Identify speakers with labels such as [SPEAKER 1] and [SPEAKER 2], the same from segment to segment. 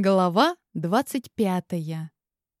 [SPEAKER 1] Глава двадцать пятая.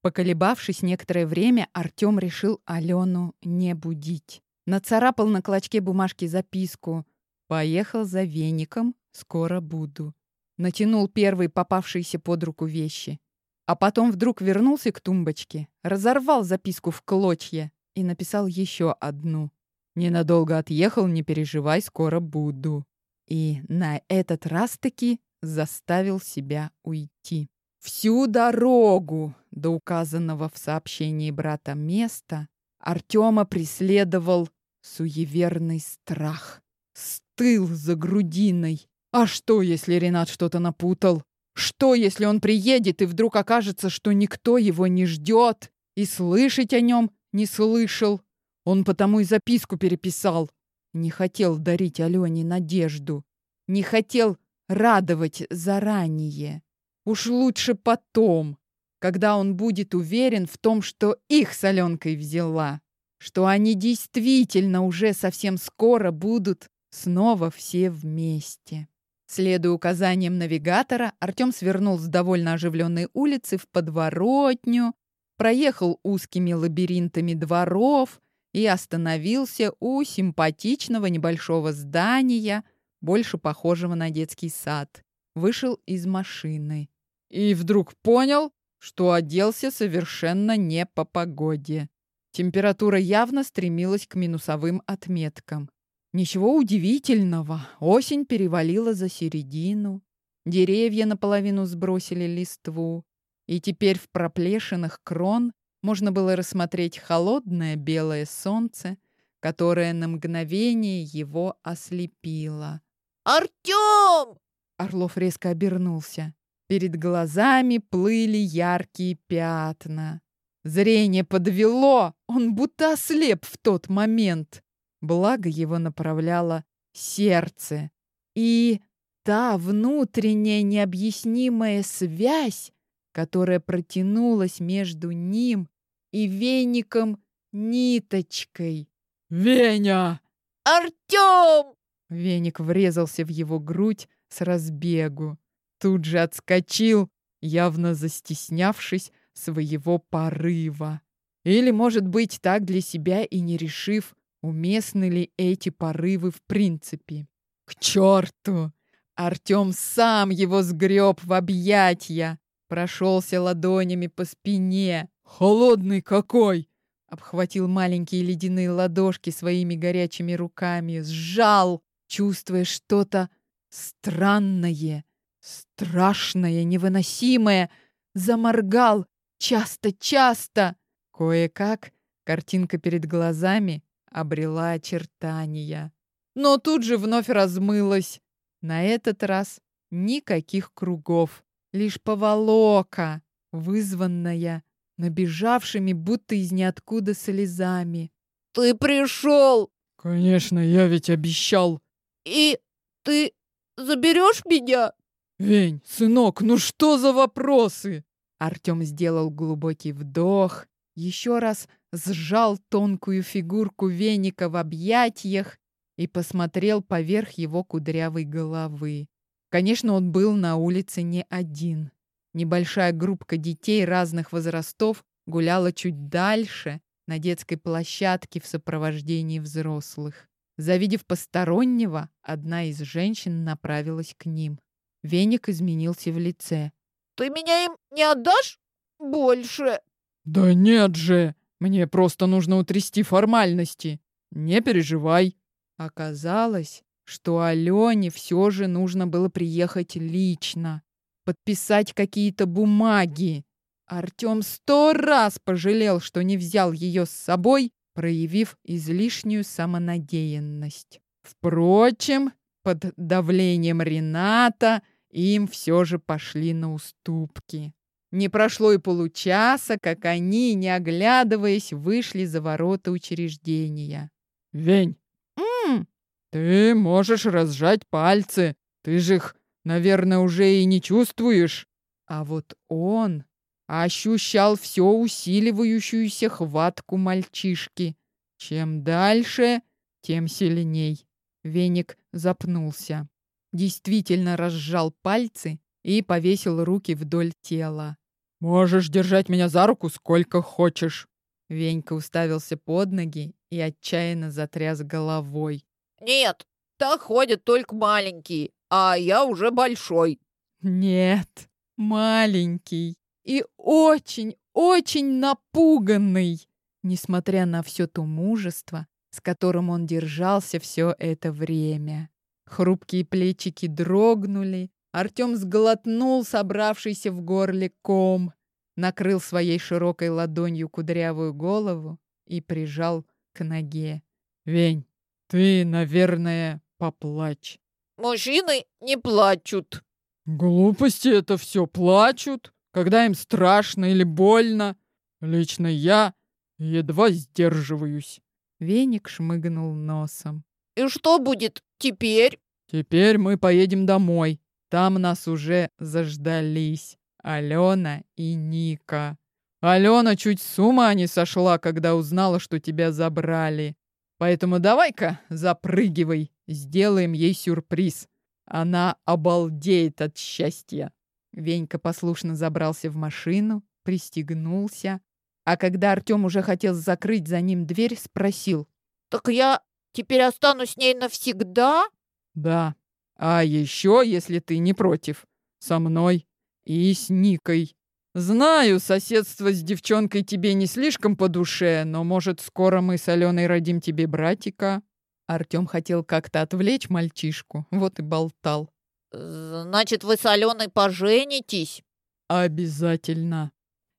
[SPEAKER 1] Поколебавшись некоторое время, Артём решил Алену не будить. Нацарапал на клочке бумажки записку «Поехал за веником, скоро буду». Натянул первые попавшиеся под руку вещи. А потом вдруг вернулся к тумбочке, разорвал записку в клочья и написал еще одну. «Ненадолго отъехал, не переживай, скоро буду». И на этот раз-таки заставил себя уйти. Всю дорогу до указанного в сообщении брата места Артема преследовал суеверный страх. Стыл за грудиной. А что, если Ренат что-то напутал? Что, если он приедет и вдруг окажется, что никто его не ждет и слышать о нем не слышал? Он потому и записку переписал. Не хотел дарить Алене надежду. Не хотел радовать заранее. Уж лучше потом, когда он будет уверен в том, что их с Аленкой взяла, что они действительно уже совсем скоро будут снова все вместе. Следуя указаниям навигатора, Артем свернул с довольно оживленной улицы в подворотню, проехал узкими лабиринтами дворов и остановился у симпатичного небольшого здания – больше похожего на детский сад. Вышел из машины. И вдруг понял, что оделся совершенно не по погоде. Температура явно стремилась к минусовым отметкам. Ничего удивительного, осень перевалила за середину. Деревья наполовину сбросили листву, и теперь в проплешинах крон можно было рассмотреть холодное белое солнце, которое на мгновение его ослепило.
[SPEAKER 2] «Артем!»
[SPEAKER 1] Орлов резко обернулся. Перед глазами плыли яркие пятна. Зрение подвело, он будто ослеп в тот момент. Благо его направляло сердце. И та внутренняя необъяснимая связь, которая протянулась между ним и веником ниточкой. «Веня!»
[SPEAKER 2] «Артем!»
[SPEAKER 1] Веник врезался в его грудь с разбегу. Тут же отскочил, явно застеснявшись своего порыва. Или, может быть, так для себя и не решив, уместны ли эти порывы в принципе. К черту! Артем сам его сгреб в объятья, прошелся ладонями по спине. Холодный какой! Обхватил маленькие ледяные ладошки своими горячими руками, сжал, чувствуя что-то странное, страшное, невыносимое, заморгал часто-часто. Кое-как картинка перед глазами обрела очертания. Но тут же вновь размылась. На этот раз никаких кругов, лишь поволока, вызванная набежавшими будто из ниоткуда слезами.
[SPEAKER 2] «Ты пришел!»
[SPEAKER 1] «Конечно, я ведь обещал!»
[SPEAKER 2] И ты заберешь меня?
[SPEAKER 1] Вень, сынок, ну что за вопросы? Артем сделал глубокий вдох, еще раз сжал тонкую фигурку веника в объятиях и посмотрел поверх его кудрявой головы. Конечно, он был на улице не один. Небольшая группка детей разных возрастов гуляла чуть дальше, на детской площадке в сопровождении взрослых. Завидев постороннего, одна из женщин направилась к ним. Веник изменился в лице.
[SPEAKER 2] «Ты меня им не отдашь больше?»
[SPEAKER 1] «Да нет же! Мне просто нужно утрясти формальности. Не переживай!» Оказалось, что Алене все же нужно было приехать лично, подписать какие-то бумаги. Артем сто раз пожалел, что не взял ее с собой проявив излишнюю самонадеянность. Впрочем, под давлением Рената им все же пошли на уступки. Не прошло и получаса, как они, не оглядываясь, вышли за ворота учреждения. «Вень,
[SPEAKER 2] М -м,
[SPEAKER 1] ты можешь разжать пальцы. Ты же их, наверное, уже и не чувствуешь». А вот он ощущал все усиливающуюся хватку мальчишки. Чем дальше, тем сильней. Веник запнулся. Действительно разжал пальцы и повесил руки вдоль тела.
[SPEAKER 3] «Можешь держать меня за руку сколько хочешь».
[SPEAKER 1] Венька уставился под ноги и отчаянно затряс головой.
[SPEAKER 2] Нет, так ходят только маленькие, а я уже большой.
[SPEAKER 1] Нет, маленький и очень-очень напуганный, несмотря на все то мужество, с которым он держался все это время. Хрупкие плечики дрогнули, Артем сглотнул собравшийся в горле ком, накрыл своей широкой ладонью кудрявую голову и прижал к ноге.
[SPEAKER 3] «Вень, ты, наверное, поплачь».
[SPEAKER 2] «Мужчины не плачут».
[SPEAKER 3] «Глупости это все плачут, когда им страшно или больно. Лично я едва сдерживаюсь».
[SPEAKER 1] Веник шмыгнул носом.
[SPEAKER 2] «И что будет теперь?»
[SPEAKER 3] «Теперь мы поедем домой.
[SPEAKER 1] Там нас уже заждались. Алена и Ника.
[SPEAKER 3] Алена чуть с ума не сошла, когда узнала, что тебя забрали. Поэтому давай-ка запрыгивай, сделаем ей сюрприз. Она обалдеет от счастья.
[SPEAKER 1] Венька послушно забрался в машину, пристегнулся, а когда Артем уже хотел закрыть за ним дверь, спросил.
[SPEAKER 2] «Так я теперь останусь с ней навсегда?»
[SPEAKER 3] «Да. А еще, если ты не против, со мной и с Никой. Знаю, соседство с девчонкой тебе не слишком по душе, но, может, скоро мы с Аленой родим тебе братика?»
[SPEAKER 1] Артем хотел как-то отвлечь мальчишку, вот и болтал.
[SPEAKER 2] «Значит, вы с Аленой поженитесь?»
[SPEAKER 3] «Обязательно».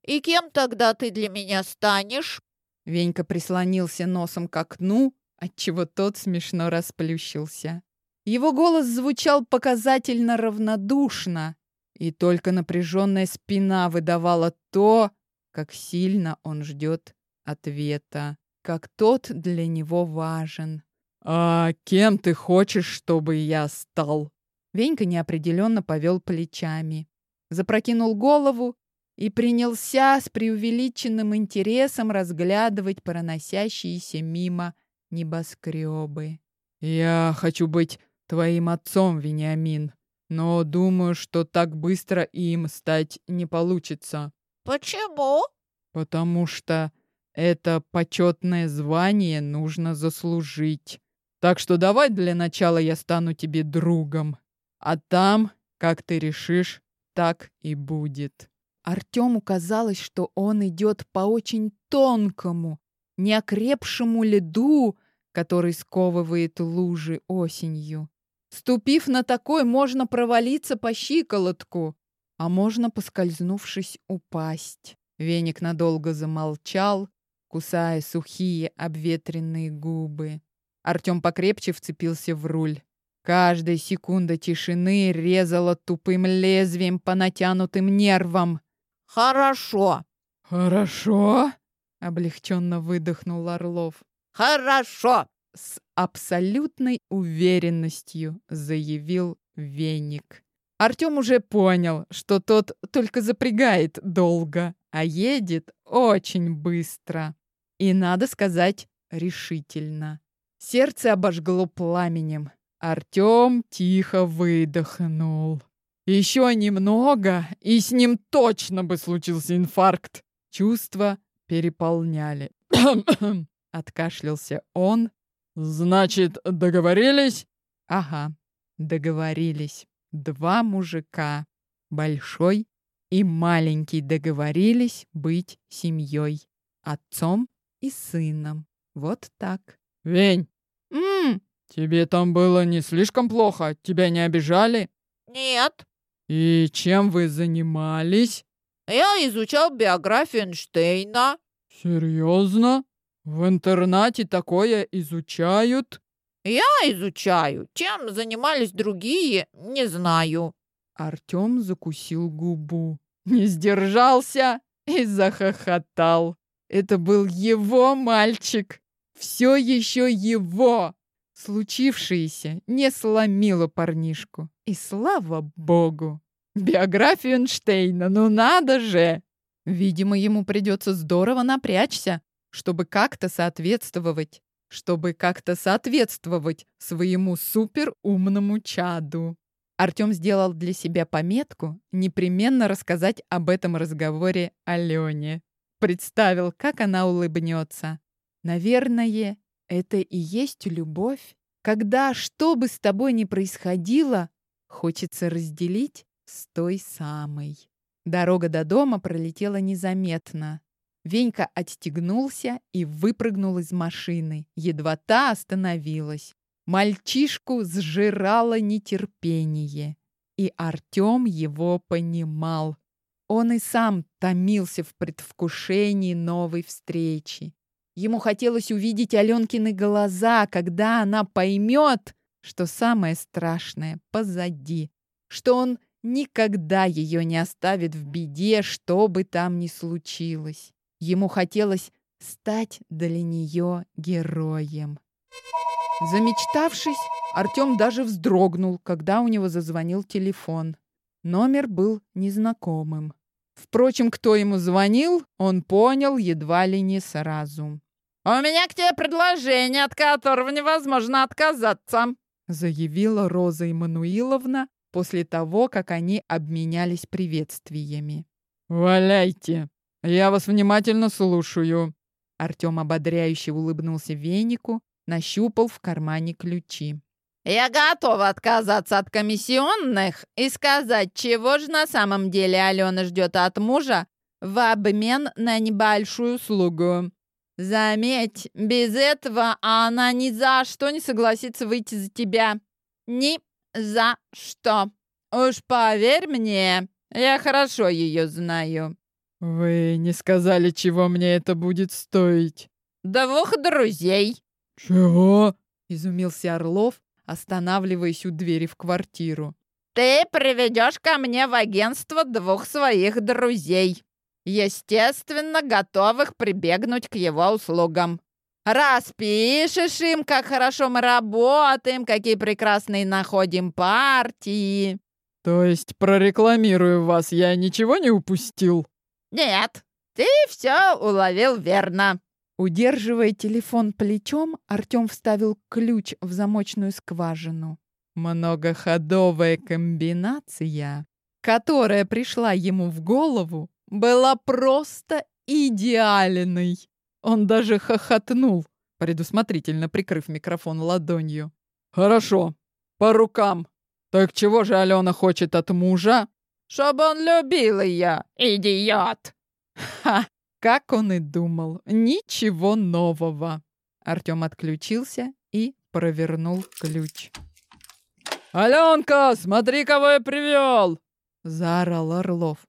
[SPEAKER 2] «И кем тогда ты для меня станешь?»
[SPEAKER 1] Венька прислонился носом к окну, отчего тот смешно расплющился. Его голос звучал показательно равнодушно, и только напряженная спина выдавала то, как сильно он ждет ответа, как тот для него важен.
[SPEAKER 3] «А кем ты хочешь, чтобы я стал?»
[SPEAKER 1] Венька неопределенно повел плечами, запрокинул голову и принялся с преувеличенным интересом разглядывать проносящиеся мимо небоскребы.
[SPEAKER 3] «Я хочу быть твоим отцом, Вениамин», но думаю, что так быстро им стать не получится.
[SPEAKER 2] Почему?
[SPEAKER 3] Потому что это почетное звание нужно заслужить. Так что давай для начала я стану тебе другом. А там, как ты решишь, так и будет.
[SPEAKER 1] Артему казалось, что он идет по очень тонкому, неокрепшему льду, который сковывает лужи осенью. Ступив на такой, можно провалиться по щиколотку, а можно, поскользнувшись, упасть. Веник надолго замолчал, кусая сухие обветренные губы. Артем покрепче вцепился в руль. Каждая секунда тишины резала тупым лезвием по натянутым нервам.
[SPEAKER 2] «Хорошо!»
[SPEAKER 3] «Хорошо?»
[SPEAKER 1] — облегченно выдохнул Орлов.
[SPEAKER 2] «Хорошо!»
[SPEAKER 1] с абсолютной уверенностью заявил Веник. Артем уже понял, что тот только запрягает долго, а едет очень быстро. И, надо сказать, решительно. Сердце обожгло пламенем. Артем тихо выдохнул. Еще немного, и с ним точно бы случился инфаркт. Чувства переполняли. Откашлялся он
[SPEAKER 3] «Значит, договорились?»
[SPEAKER 1] «Ага, договорились. Два мужика, большой и маленький, договорились быть семьей, отцом и сыном. Вот так».
[SPEAKER 3] «Вень,
[SPEAKER 1] «М-м,
[SPEAKER 3] тебе там было не слишком плохо? Тебя не обижали?»
[SPEAKER 2] «Нет,
[SPEAKER 3] «И чем вы занимались?»
[SPEAKER 2] я изучал биографию Эйнштейна».
[SPEAKER 3] «Серьезно?» В интернате такое изучают?
[SPEAKER 2] Я изучаю. Чем занимались другие, не знаю.
[SPEAKER 1] Артём закусил губу. Не сдержался и захохотал. Это был его мальчик. Все еще его. Случившееся не сломило парнишку. И слава богу. Биографию Эйнштейна, ну надо же! Видимо, ему придется здорово напрячься, чтобы как-то соответствовать, чтобы как-то соответствовать своему суперумному чаду. Артем сделал для себя пометку непременно рассказать об этом разговоре Алене. Представил, как она улыбнется. Наверное, это и есть любовь, когда, что бы с тобой ни происходило, хочется разделить с той самой. Дорога до дома пролетела незаметно. Венька отстегнулся и выпрыгнул из машины. Едва та остановилась. Мальчишку сжирало нетерпение. И Артем его понимал. Он и сам томился в предвкушении новой встречи. Ему хотелось увидеть Аленкины глаза, когда она поймет, что самое страшное позади, что он никогда ее не оставит в беде, что бы там ни случилось. Ему хотелось стать для нее героем. Замечтавшись, Артем даже вздрогнул, когда у него зазвонил телефон. Номер был незнакомым. Впрочем, кто ему звонил, он понял едва ли не сразу.
[SPEAKER 2] «У меня к тебе предложение, от которого невозможно отказаться»,
[SPEAKER 1] заявила Роза Иммануиловна после того, как они обменялись приветствиями.
[SPEAKER 3] «Валяйте! Я вас внимательно слушаю!»
[SPEAKER 1] Артем ободряюще улыбнулся венику, нащупал в кармане ключи.
[SPEAKER 2] «Я готова отказаться от комиссионных и сказать, чего же на самом деле Алена ждет от мужа в обмен на небольшую услугу. Заметь, без этого она ни за что не согласится выйти за тебя. Ни за что. Уж поверь мне, я хорошо ее знаю».
[SPEAKER 3] «Вы не сказали, чего мне это будет стоить?»
[SPEAKER 2] «Двух друзей».
[SPEAKER 3] «Чего?»
[SPEAKER 1] — изумился Орлов, останавливаясь у двери в квартиру.
[SPEAKER 2] «Ты приведешь ко мне в агентство двух своих друзей, естественно, готовых прибегнуть к его услугам. Распишешь им, как хорошо мы работаем, какие прекрасные находим партии».
[SPEAKER 3] «То есть прорекламирую вас, я ничего не упустил?»
[SPEAKER 2] «Нет, ты все уловил верно».
[SPEAKER 1] Удерживая телефон плечом, Артем вставил ключ в замочную скважину. Многоходовая комбинация, которая пришла ему в голову, была просто идеальной. Он даже хохотнул, предусмотрительно прикрыв микрофон ладонью.
[SPEAKER 3] «Хорошо, по рукам. Так чего же Алена хочет от мужа?»
[SPEAKER 2] «Чтобы он любил ее, идиот!»
[SPEAKER 1] «Ха! Как он и думал, ничего нового!» Артем отключился и провернул ключ.
[SPEAKER 3] «Аленка, смотри, кого я привел!»
[SPEAKER 1] — заорал Орлов.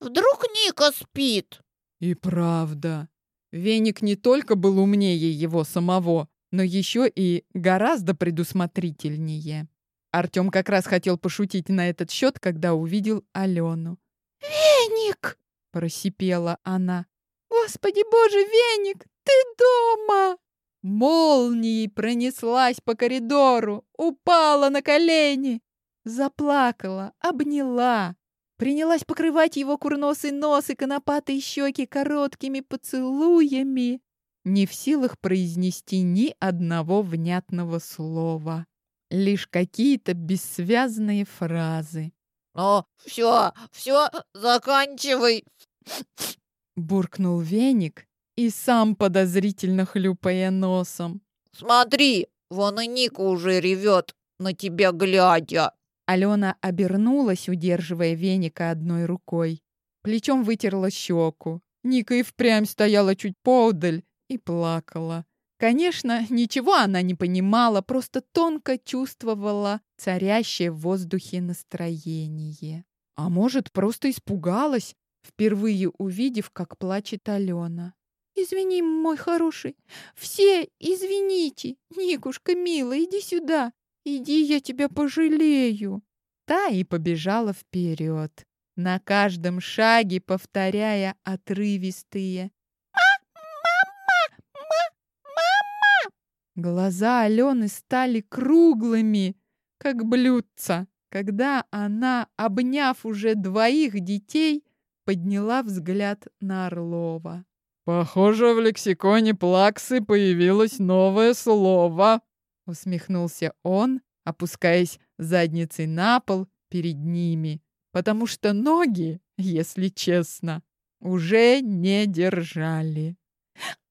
[SPEAKER 2] «Вдруг Ника спит?»
[SPEAKER 1] И правда. Веник не только был умнее его самого, но еще и гораздо предусмотрительнее. Артем как раз хотел пошутить на этот счет, когда увидел Алену.
[SPEAKER 2] «Веник!»
[SPEAKER 1] — просипела она. «Господи боже, Веник, ты дома!» Молнией пронеслась по коридору, упала на колени, заплакала, обняла, принялась покрывать его курносый нос и конопатые щеки короткими поцелуями, не в силах произнести ни одного внятного слова, лишь какие-то бессвязные фразы.
[SPEAKER 2] «О, все, все, заканчивай!»
[SPEAKER 1] Буркнул веник и сам подозрительно хлюпая носом.
[SPEAKER 2] «Смотри, вон и Ника уже ревет, на тебя глядя!»
[SPEAKER 1] Алена обернулась, удерживая веника одной рукой. Плечом вытерла щеку. Ника и впрямь стояла чуть поодаль и плакала. Конечно, ничего она не понимала, просто тонко чувствовала царящее в воздухе настроение. А может, просто испугалась, впервые увидев, как плачет Алена. «Извини, мой хороший, все извините. Никушка, милая, иди сюда. Иди, я тебя пожалею». Та и побежала вперед, на каждом шаге повторяя отрывистые Глаза Алены стали круглыми, как блюдца, когда она, обняв уже двоих детей, подняла взгляд на Орлова.
[SPEAKER 3] «Похоже, в лексиконе плаксы появилось новое слово»,
[SPEAKER 1] усмехнулся он, опускаясь задницей на пол перед ними, потому что ноги, если честно, уже не держали.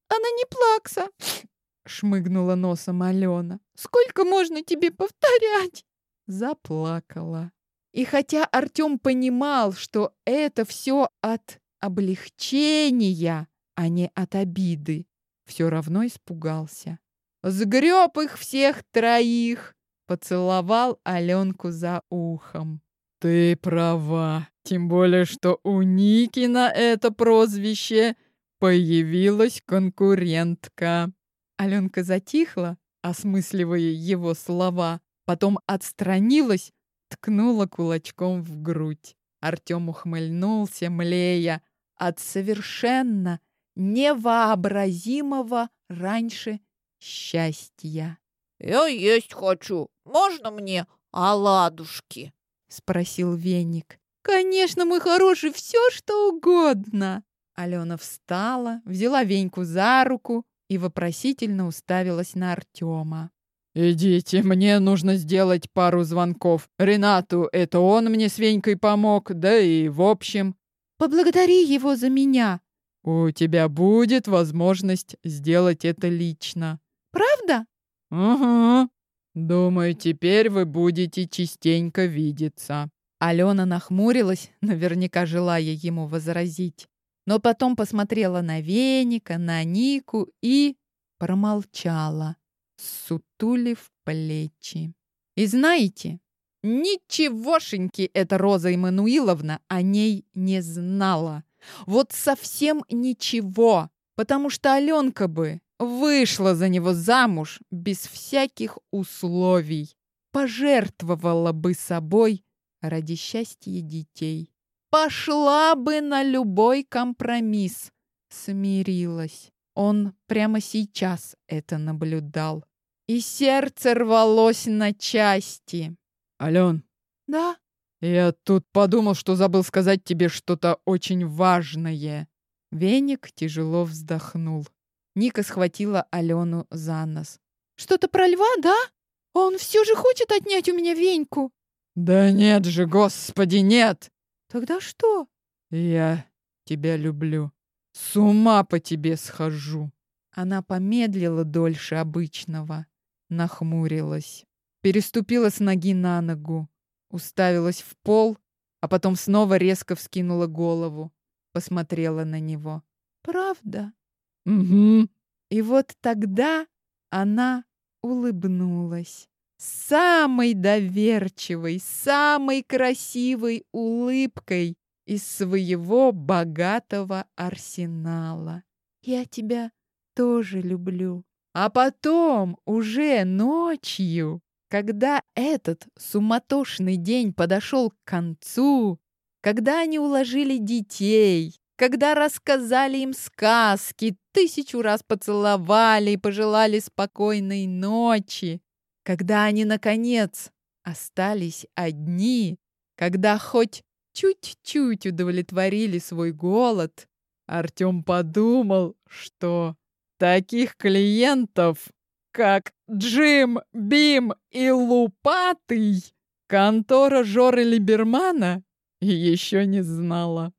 [SPEAKER 2] «Она не плакса!» — шмыгнула носом Алена. «Сколько можно тебе повторять?»
[SPEAKER 1] Заплакала. И хотя Артем понимал, что это все от облегчения, а не от обиды, все равно испугался. Сгреб их всех троих, поцеловал Аленку за ухом. «Ты права, тем более, что у Ники на это прозвище появилась конкурентка». Аленка затихла, осмысливая его слова, потом отстранилась, ткнула кулачком в грудь. Артем ухмыльнулся, млея от совершенно невообразимого раньше счастья.
[SPEAKER 2] «Я есть хочу. Можно мне оладушки?»
[SPEAKER 1] — спросил веник. «Конечно, мой хороший, все что угодно!» Алена встала, взяла Веньку за руку и вопросительно уставилась на Артема. «Идите, мне нужно сделать пару звонков. Ренату, это он мне с Венькой помог, да и в общем...» «Поблагодари его за меня!» «У тебя будет возможность сделать это лично».
[SPEAKER 2] «Правда?»
[SPEAKER 1] «Угу. Думаю, теперь вы будете частенько видеться». Алена нахмурилась, наверняка желая ему возразить но потом посмотрела на веника, на Нику и промолчала, сутулив плечи. И знаете, ничегошеньки эта Роза Эммануиловна о ней не знала. Вот совсем ничего, потому что Аленка бы вышла за него замуж без всяких условий, пожертвовала бы собой ради счастья детей пошла бы на любой компромисс. Смирилась. Он прямо сейчас это наблюдал. И сердце рвалось на части. Ален.
[SPEAKER 2] Да?
[SPEAKER 1] Я тут подумал, что забыл сказать тебе что-то очень важное. Веник тяжело вздохнул. Ника схватила Алену за нос.
[SPEAKER 2] Что-то про льва, да? Он все же хочет отнять у меня Веньку.
[SPEAKER 1] Да нет же, господи, нет!
[SPEAKER 2] Тогда что?
[SPEAKER 1] Я тебя люблю. С ума по тебе схожу. Она помедлила дольше обычного, нахмурилась, переступила с ноги на ногу, уставилась в пол, а потом снова резко вскинула голову, посмотрела на него.
[SPEAKER 2] Правда?
[SPEAKER 1] Угу.
[SPEAKER 2] И вот тогда она улыбнулась самой доверчивой, самой красивой улыбкой из своего богатого арсенала. «Я тебя тоже люблю». А потом, уже ночью, когда этот суматошный день подошел к концу, когда они уложили детей, когда рассказали им сказки, тысячу раз поцеловали и пожелали спокойной ночи, когда они, наконец, остались одни, когда хоть чуть-чуть удовлетворили свой голод, Артем подумал, что таких клиентов, как Джим, Бим и Лупатый, контора Жоры Либермана еще не знала.